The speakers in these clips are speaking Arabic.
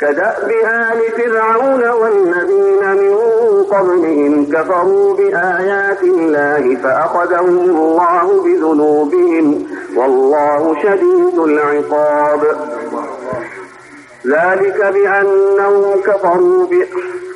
كدأب آل فرعون والذين من قبلهم كفروا بآيات الله فأخذهم الله بذنوبهم والله شديد العقاب. ذلك بأنهم كفروا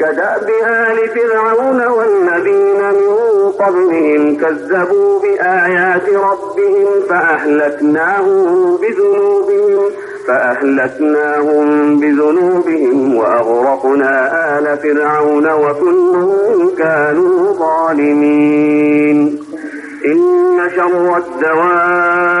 كدأب آل فرعون والذين من قبلهم كذبوا بآيات ربهم فأهلكناهم بذنوبهم فأهلكناهم بذنوبهم وأغرقنا آل فرعون وكلهم كانوا ظالمين. إن شر الدواب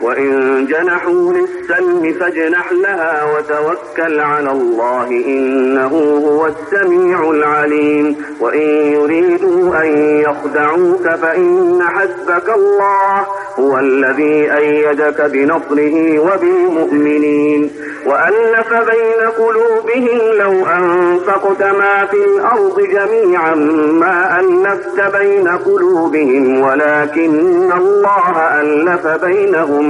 وإن جنحوا للسلم فاجنح لها وتوكل على الله إنه هو السميع العليم. وإن يريدوا أن يخدعوك فإن حسبك الله هو الذي أيدك بنصره وبالمؤمنين. وألف بين قلوبهم لو أنفقت ما في الأرض جميعا ما ألفت بين قلوبهم ولكن الله ألف بينهم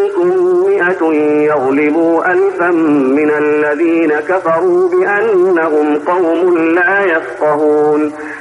مئة يغلبوا ألفا من الذين كفروا بأنهم قوم لا يفقهون.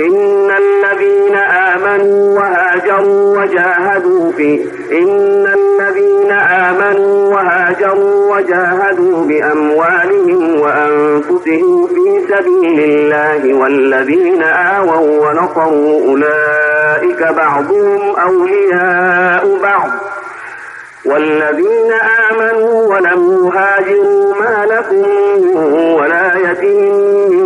إن الذين آمنوا وهاجروا وجاهدوا في إن الذين آمنوا وهاجروا وجاهدوا بأموالهم وأنفسهم في سبيل الله والذين آووا ونصروا أولئك بعضهم أولياء بعض. والذين آمنوا ولم يهاجروا ما لكم ولايتهم من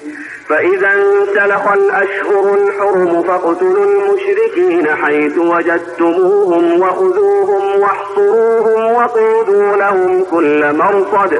فإذا انسلخ الأشهر الحرم فاقتلوا المشركين حيث وجدتموهم وخذوهم واحصروهم وقودوا لهم كل مرصد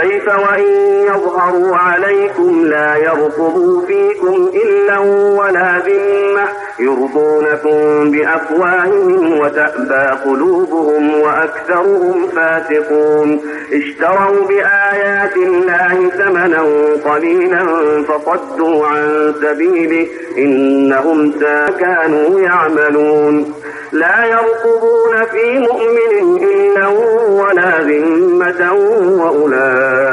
كيف وإن يظهروا عليكم لا يرقبوا فيكم إلا ولا ذمة. يرضونكم بأفواههم وتأبى قلوبهم وأكثرهم فاسقون. اشتروا بآيات الله ثمنا قليلا فصدوا عن سبيله إنهم كانوا يعملون. لا يرقبون في مؤمن إلا ولا ذمة وأولئك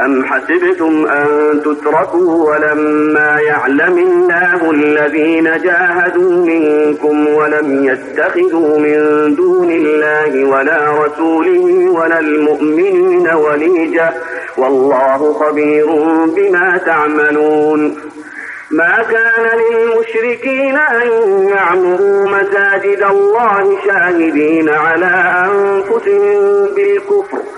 أم حسبتم أن تتركوا ولما يعلم الله الذين جاهدوا منكم ولم يتخذوا من دون الله ولا رسوله ولا المؤمنين وليجة والله خبير بما تعملون ما كان للمشركين أن يعمروا مساجد الله شاهدين على أنفسهم بالكفر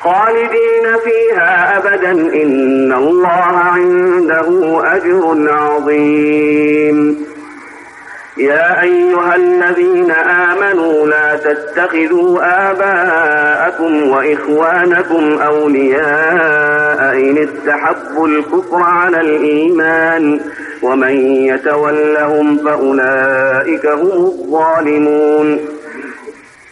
خالدين فيها أبدا. إن الله عنده أجر عظيم. يا أيها الذين آمنوا لا تتخذوا آباءكم وإخوانكم أولياء إن استحبوا الكفر على الإيمان ومن يتولهم فأولئك هم الظالمون.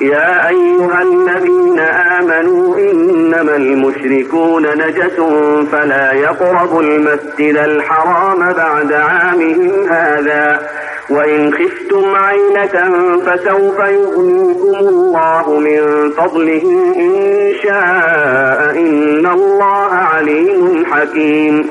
يا أيها الذين آمنوا إنما المشركون نجس فلا يقربوا المسجد الحرام بعد عامهم هذا. وإن خفتم عيلة فسوف يغنيكم الله من فضله إن شاء إن الله عليم حكيم.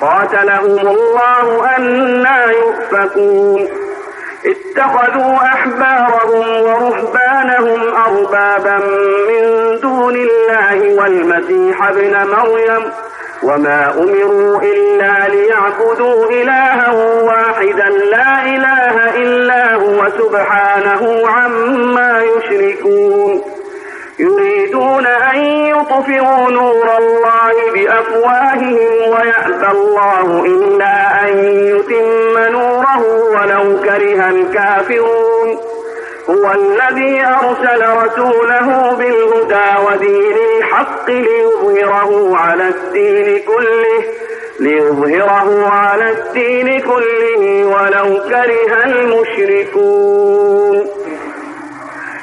قاتلهم الله أنا يؤفكون. اتخذوا أحبارهم ورهبانهم أربابا من دون الله والمسيح ابن مريم. وما أمروا إلا ليعبدوا إلها واحدا. لا إله إلا هو سبحانه عما يشركون. يريدون أن يطفئوا نور الله بأفواههم ويأبى الله إلا أن يتم نوره ولو كره الكافرون. هو الذي أرسل رسوله بالهدى ودين الحق ليظهره على الدين كله ليظهره على الدين كله ولو كره المشركون.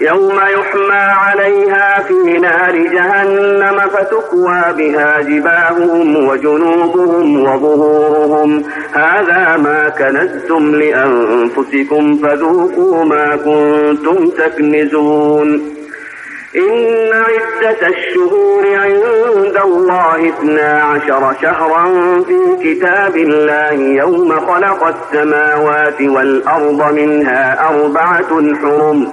يوم يحمى عليها في نار جهنم فتكوى بها جباههم وجنوبهم وظهورهم. هذا ما كنزتم لأنفسكم فذوقوا ما كنتم تكنزون. إن عدة الشهور عند الله اثنا عشر شهرا في كتاب الله يوم خلق السماوات والأرض منها أربعة حرم.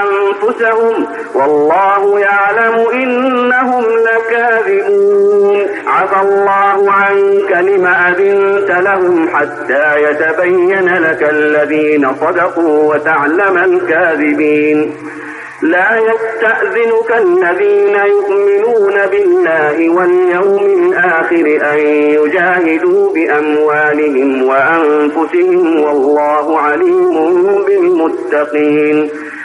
أنفسهم والله يعلم إنهم لكاذبون. عفى الله عنك لم أذنت لهم حتى يتبين لك الذين صدقوا وتعلم الكاذبين. لا يستأذنك الذين يؤمنون بالله واليوم الآخر أن يجاهدوا بأموالهم وأنفسهم والله عليم بالمتقين.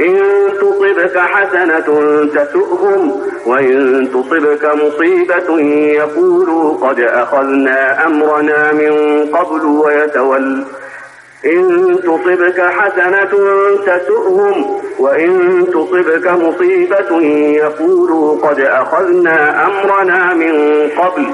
إن تصبك حسنة تسؤهم وإن تصبك مصيبة يقولوا قد أخذنا أمرنا من قبل ويتول. إن تصبك حسنة تسؤهم وإن تصبك مصيبة يقولوا قد أخذنا أمرنا من قبل.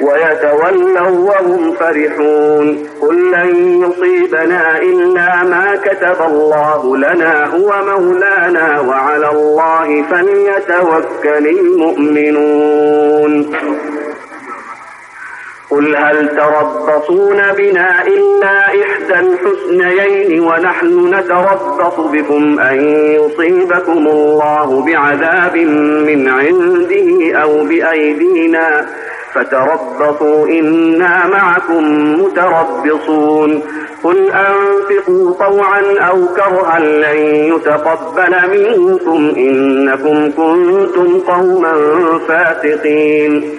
ويتولوا وهم فرحون. قل لن يصيبنا إلا ما كتب الله لنا هو مولانا وعلى الله فليتوكل المؤمنون. قل هل تربصون بنا إلا إحدى الحسنيين ونحن نتربص بكم أن يصيبكم الله بعذاب من عنده أو بأيدينا فتربصوا إنا معكم متربصون قل أنفقوا طوعا أو كرها لن يتقبل منكم إنكم كنتم قوما فاسقين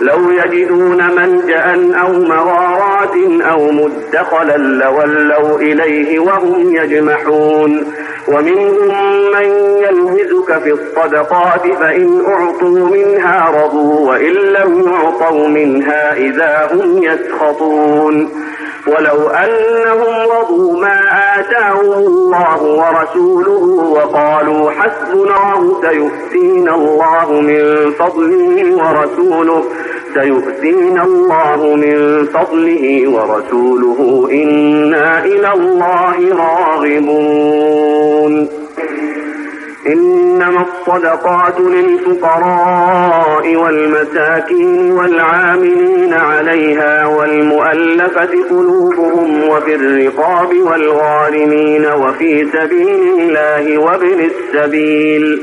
لو يجدون ملجأ أو مغارات أو مدخلا لولوا إليه وهم يجمحون. ومنهم من يلهزك في الصدقات فإن أعطوا منها رضوا وإن لم يعطوا منها إذا هم يسخطون. ولو أنهم رضوا ما آتاهم الله ورسوله وقالوا حسبنا سيؤتينا الله من فضله ورسوله سيؤتينا الله من فضله ورسوله. إنا إلى الله راغبون. إنما الصدقات للفقراء والمساكين والعاملين عليها والمؤلفة قلوبهم وفي الرقاب والغارمين وفي سبيل الله وابن السبيل.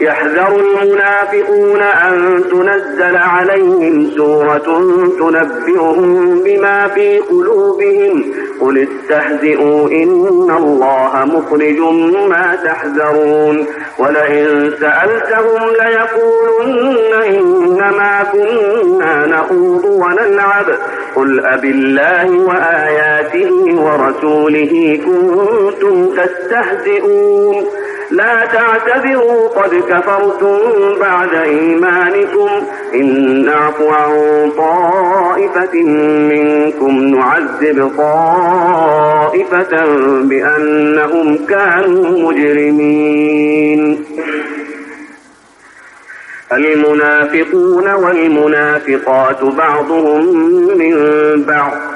يحذر المنافقون أن تنزل عليهم سورة تنبئهم بما في قلوبهم. قل استهزئوا إن الله مخرج ما تحذرون. ولئن سألتهم ليقولن إنما كنا نخوض ونلعب. قل أب الله وآياته ورسوله كنتم تستهزئون. لا تعتذروا قد كفرتم بعد إيمانكم. إن نعف عن طائفة منكم نعذب طائفة بأنهم كانوا مجرمين. المنافقون والمنافقات بعضهم من بعض.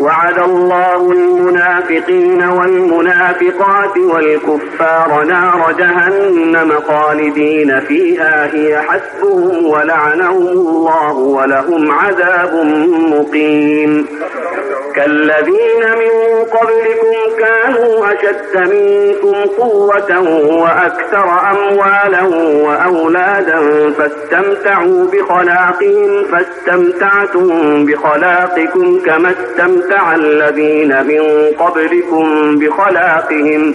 وعد الله المنافقين والمنافقات والكفار نار جهنم خالدين فيها هي حسبهم ولعنهم الله ولهم عذاب مقيم. كالذين من قبلكم كانوا أشد منكم قوة وأكثر أموالا وأولادا فاستمتعوا بخلاقهم فاستمتعتم بخلاقكم كما الذين من قبلكم بخلاقهم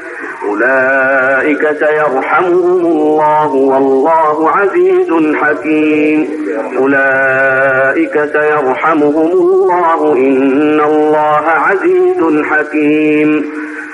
أولئك سيرحمهم الله والله عزيز حكيم. أولئك سيرحمهم الله إن الله عزيز حكيم.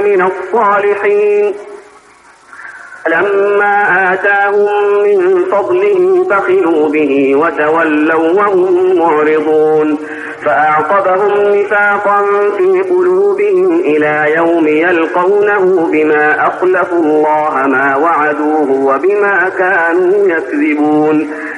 من الصالحين. لما آتاهم من فضله بخلوا به وتولوا وهم معرضون. فأعقبهم نفاقا في قلوبهم إلى يوم يلقونه بما أخلفوا الله ما وعدوه وبما كانوا يكذبون.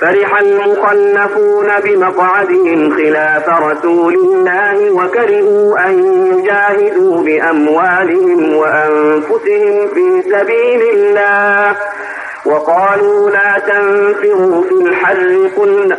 فرح المخلفون بمقعدهم خلاف رسول الله وكرهوا أن يجاهدوا بأموالهم وأنفسهم في سبيل الله وقالوا لا تنفروا في الحر قلنا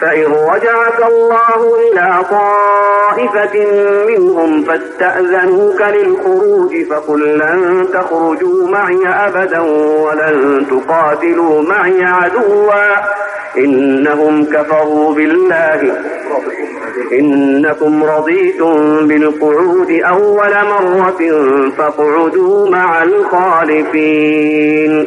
فإن رجعك الله إلى طائفة منهم فاستأذنوك للخروج فقل لن تخرجوا معي أبدا ولن تقاتلوا معي عدوا إنهم كفروا بالله إنكم رضيتم بالقعود أول مرة فاقعدوا مع الخالفين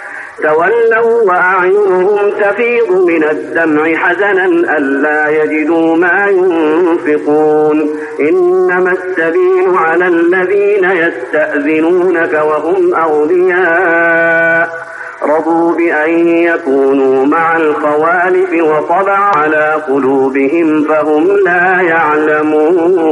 تولوا وأعينهم تفيض من الدمع حزنا ألا يجدوا ما ينفقون. إنما السبيل على الذين يستأذنونك وهم أولياء رضوا بأن يكونوا مع الخوالف وطبع على قلوبهم فهم لا يعلمون.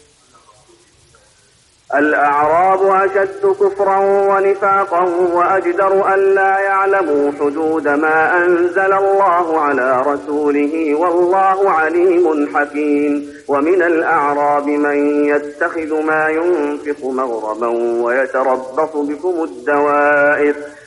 الأعراب أشد كفرا ونفاقا وأجدر أن لا يعلموا حدود ما أنزل الله على رسوله والله عليم حكيم. ومن الأعراب من يتخذ ما ينفق مغرما ويتربص بكم الدوائر.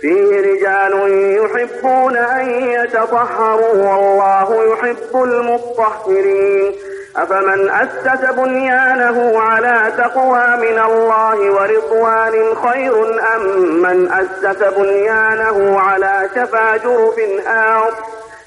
فيه رجال يحبون أن يتطهروا والله يحب المطهرين. أفمن أسس بنيانه على تقوى من الله ورضوان خير أم من أسس بنيانه على شفا جرف هار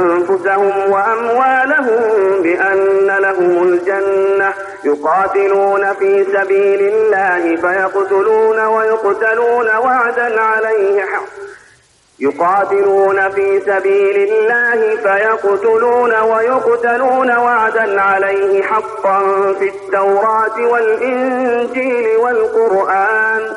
أنفسهم وأموالهم بأن لهم الجنة. يقاتلون في سبيل الله فيقتلون ويقتلون وعدا عليه حق. يقاتلون في سبيل الله فيقتلون ويقتلون وعدا عليه حقا في التوراة والإنجيل والقرآن.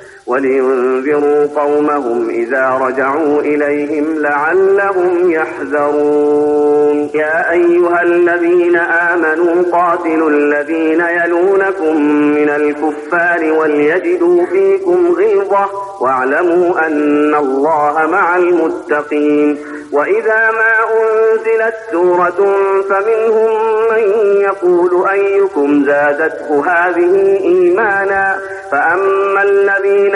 ولينذروا قومهم إذا رجعوا إليهم لعلهم يحذرون. يا أيها الذين آمنوا قاتلوا الذين يلونكم من الكفار وليجدوا فيكم غلظة واعلموا أن الله مع المتقين. وإذا ما أنزلت سورة فمنهم من يقول أيكم زادته هذه إيمانا؟ فأما الذين